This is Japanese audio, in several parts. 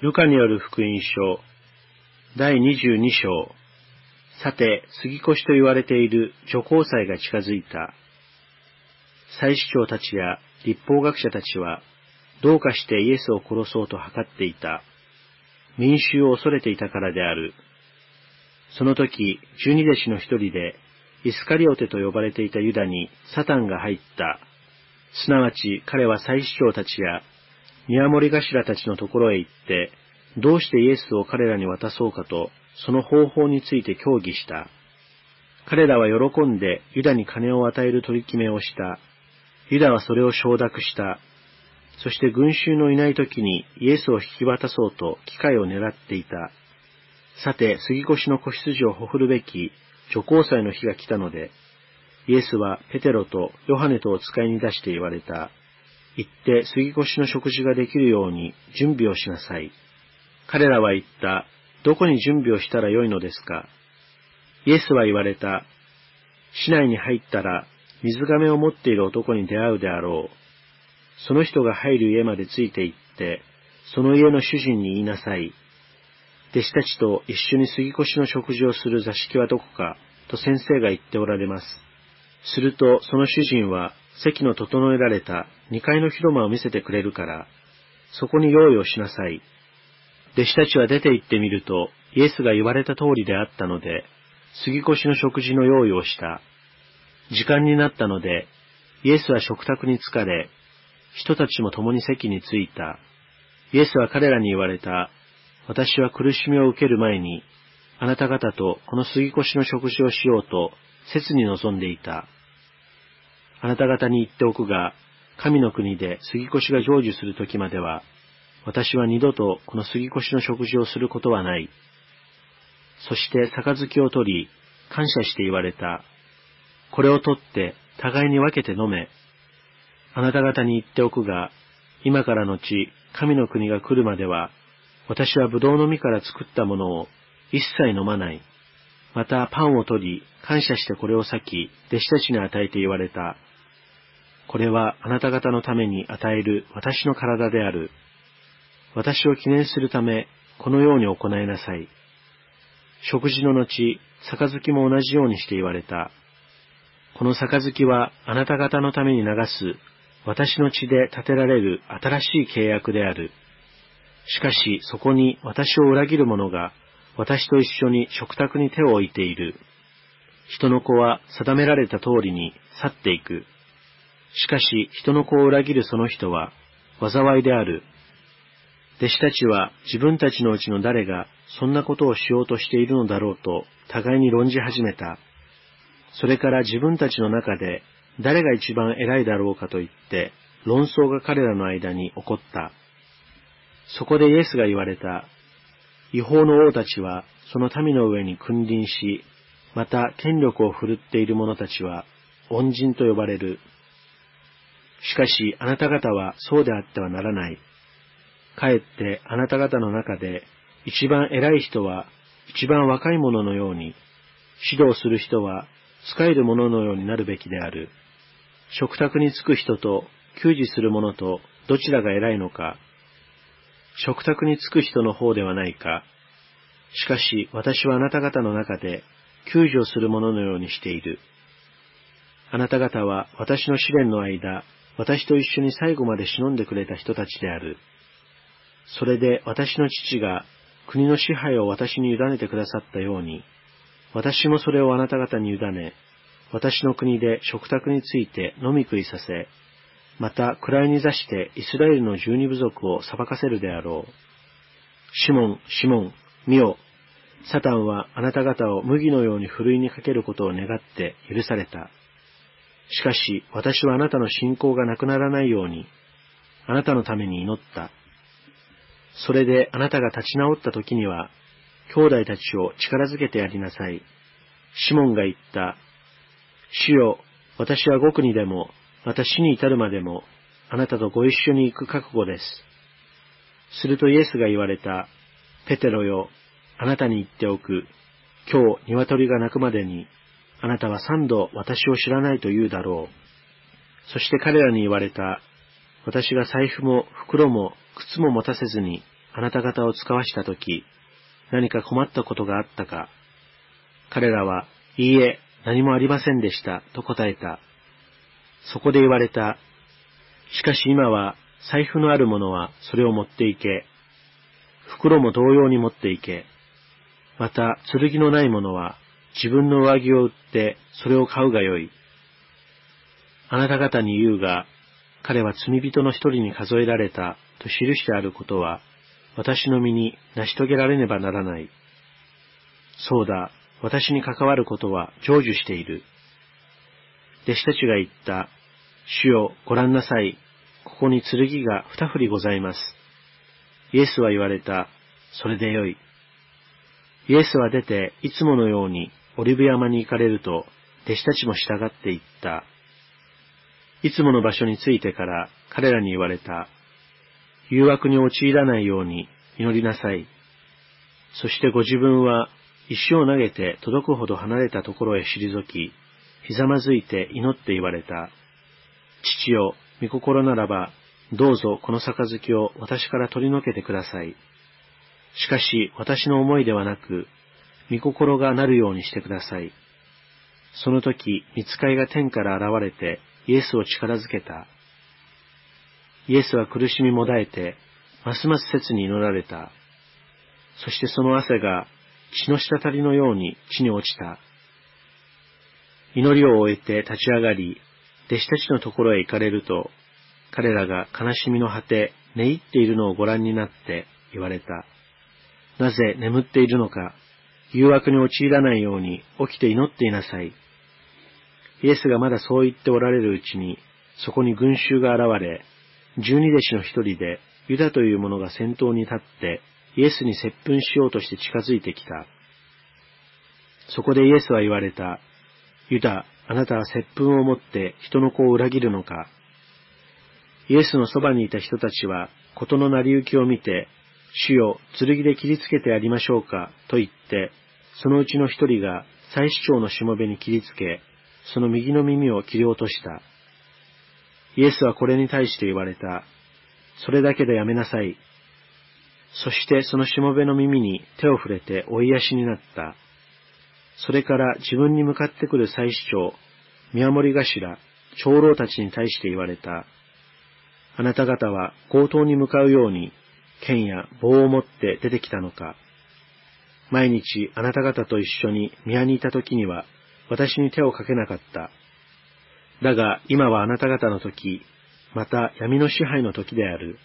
ルカによる福音書、第22章。さて、杉越と言われている女皇祭が近づいた。祭司長たちや立法学者たちは、どうかしてイエスを殺そうと図っていた。民衆を恐れていたからである。その時、十二弟子の一人で、イスカリオテと呼ばれていたユダにサタンが入った。すなわち彼は祭司長たちや、宮守頭たちのところへ行って、どうしてイエスを彼らに渡そうかと、その方法について協議した。彼らは喜んでユダに金を与える取り決めをした。ユダはそれを承諾した。そして群衆のいない時にイエスを引き渡そうと機会を狙っていた。さて、杉越の子羊をほふるべき女皇祭の日が来たので、イエスはペテロとヨハネとを使いに出して言われた。行って杉越の食事ができるように準備をしなさい。彼らは言った。どこに準備をしたらよいのですか？イエスは言われた。市内に入ったら水亀を持っている男に出会うであろう。その人が入る家までついて行って、その家の主人に言いなさい。弟子たちと一緒に杉越の食事をする座敷はどこか、と先生が言っておられます。すると、その主人は、席の整えられた二階の広間を見せてくれるから、そこに用意をしなさい。弟子たちは出て行ってみると、イエスが言われた通りであったので、杉越の食事の用意をした。時間になったので、イエスは食卓に疲れ、人たちも共に席に着いた。イエスは彼らに言われた。私は苦しみを受ける前に、あなた方とこの杉越の食事をしようと、切に望んでいた。あなた方に言っておくが、神の国で杉越が成就する時までは、私は二度とこの杉越の食事をすることはない。そして杯を取り、感謝して言われた。これを取って互いに分けて飲め。あなた方に言っておくが、今からのち、神の国が来るまでは、私は葡萄の実から作ったものを一切飲まない。またパンを取り、感謝してこれを裂き、弟子たちに与えて言われた。これはあなた方のために与える私の体である。私を記念するため、このように行いなさい。食事の後、杯も同じようにして言われた。この杯はあなた方のために流す私の血で建てられる新しい契約である。しかしそこに私を裏切る者が私と一緒に食卓に手を置いている。人の子は定められた通りに去っていく。しかし人の子を裏切るその人は災いである。弟子たちは自分たちのうちの誰がそんなことをしようとしているのだろうと互いに論じ始めた。それから自分たちの中で誰が一番偉いだろうかと言って論争が彼らの間に起こった。そこでイエスが言われた。違法の王たちはその民の上に君臨し、また権力を振るっている者たちは恩人と呼ばれる。しかしあなた方はそうであってはならない。かえってあなた方の中で一番偉い人は一番若い者のように、指導する人は使える者のようになるべきである。食卓に着く人と給仕する者とどちらが偉いのか。食卓に着く人の方ではないか。しかし私はあなた方の中で救助する者のようにしている。あなた方は私の試練の間、私と一緒に最後まで忍んでくれた人たちである。それで私の父が国の支配を私に委ねてくださったように、私もそれをあなた方に委ね、私の国で食卓について飲み食いさせ、また位に座してイスラエルの十二部族を裁かせるであろう。シモン、シモン、見よ。サタンはあなた方を麦のようにふるいにかけることを願って許された。しかし私はあなたの信仰がなくならないように、あなたのために祈った。それであなたが立ち直った時には、兄弟たちを力づけてやりなさい。シモンが言った。主よ、私は極にでも、また死に至るまでも、あなたとご一緒に行く覚悟です。するとイエスが言われた。ペテロよ、あなたに言っておく。今日、鶏が鳴くまでに、あなたは三度私を知らないと言うだろう。そして彼らに言われた。私が財布も袋も靴も持たせずにあなた方を使わしたとき、何か困ったことがあったか彼らは、いいえ、何もありませんでした、と答えた。そこで言われた。しかし今は、財布のある者はそれを持って行け。袋も同様に持って行け。また、剣のない者は、自分の上着を売ってそれを買うがよい。あなた方に言うが、彼は罪人の一人に数えられたと記してあることは、私の身に成し遂げられねばならない。そうだ、私に関わることは成就している。弟子たちが言った、主よ、ご覧なさい。ここに剣が二振りございます。イエスは言われた。それでよい。イエスは出て、いつものようにオリブ山に行かれると、弟子たちも従って行った。いつもの場所に着いてから彼らに言われた。誘惑に陥らないように祈りなさい。そしてご自分は石を投げて届くほど離れたところへ退き、ひざまずいて祈って言われた。父よ、御心ならば、どうぞこの杯を私から取り除けてください。しかし私の思いではなく、御心がなるようにしてください。その時、見つかいが天から現れて、イエスを力づけた。イエスは苦しみもだえて、ますます切に祈られた。そしてその汗が血の滴りのように地に落ちた。祈りを終えて立ち上がり、弟子たちのところへ行かれると、彼らが悲しみの果て、寝入っているのをご覧になって言われた。なぜ眠っているのか、誘惑に陥らないように起きて祈っていなさい。イエスがまだそう言っておられるうちに、そこに群衆が現れ、十二弟子の一人で、ユダという者が先頭に立って、イエスに接吻しようとして近づいてきた。そこでイエスは言われた。ユダ、あなたは接吻をもって人の子を裏切るのか。イエスのそばにいた人たちは、事の成り行きを見て、主よ、剣で切りつけてやりましょうか、と言って、そのうちの一人が祭司長のしもべに切りつけ、その右の耳を切り落とした。イエスはこれに対して言われた。それだけでやめなさい。そしてそのしもべの耳に手を触れて追い足になった。それから自分に向かってくる祭司長、見守頭、長老たちに対して言われた。あなた方は強盗に向かうように、剣や棒を持って出てきたのか。毎日あなた方と一緒に宮にいた時には、私に手をかけなかった。だが今はあなた方の時、また闇の支配の時である。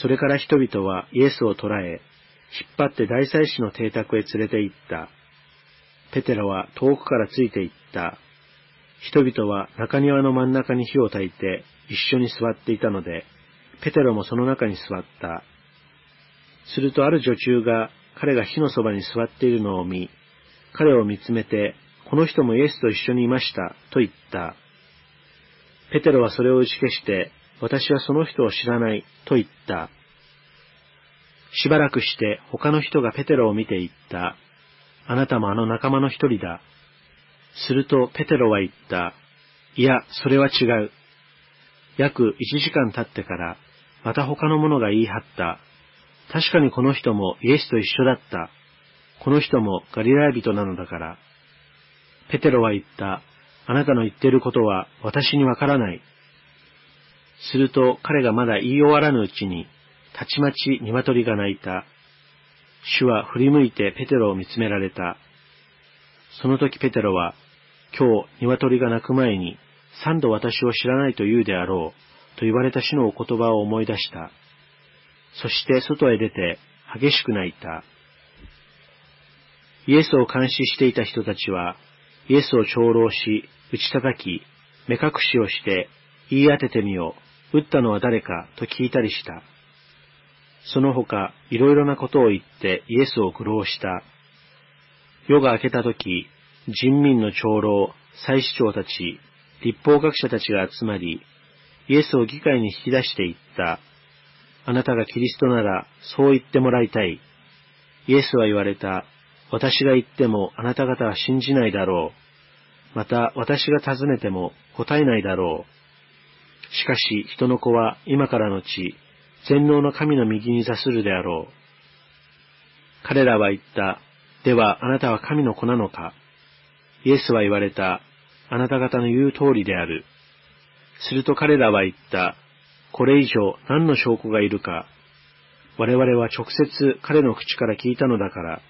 それから人々はイエスを捕らえ、引っ張って大祭司の邸宅へ連れて行った。ペテロは遠くからついて行った。人々は中庭の真ん中に火を焚いて一緒に座っていたので、ペテロもその中に座った。するとある女中が彼が火のそばに座っているのを見、彼を見つめて、この人もイエスと一緒にいました、と言った。ペテロはそれを打ち消して、私はその人を知らない、と言った。しばらくして他の人がペテロを見て言った。あなたもあの仲間の一人だ。するとペテロは言った。いや、それは違う。約一時間経ってから、また他の者が言い張った。確かにこの人もイエスと一緒だった。この人もガリラヤ人なのだから。ペテロは言った。あなたの言っていることは私にわからない。すると彼がまだ言い終わらぬうちに、たちまち鶏が鳴いた。主は振り向いてペテロを見つめられた。その時ペテロは、今日鶏が鳴く前に三度私を知らないと言うであろう、と言われた主のお言葉を思い出した。そして外へ出て激しく泣いた。イエスを監視していた人たちは、イエスを長老し、打ち叩き、目隠しをして、言い当ててみよう、撃ったのは誰か、と聞いたりした。その他、いろいろなことを言ってイエスを愚弄した。夜が明けた時、人民の長老、祭司長たち、立法学者たちが集まり、イエスを議会に引き出していった。あなたがキリストなら、そう言ってもらいたい。イエスは言われた。私が言ってもあなた方は信じないだろう。また私が尋ねても答えないだろう。しかし人の子は今からの地、全能の神の右に座するであろう。彼らは言った。ではあなたは神の子なのかイエスは言われた。あなた方の言う通りである。すると彼らは言った。これ以上何の証拠がいるか、我々は直接彼の口から聞いたのだから、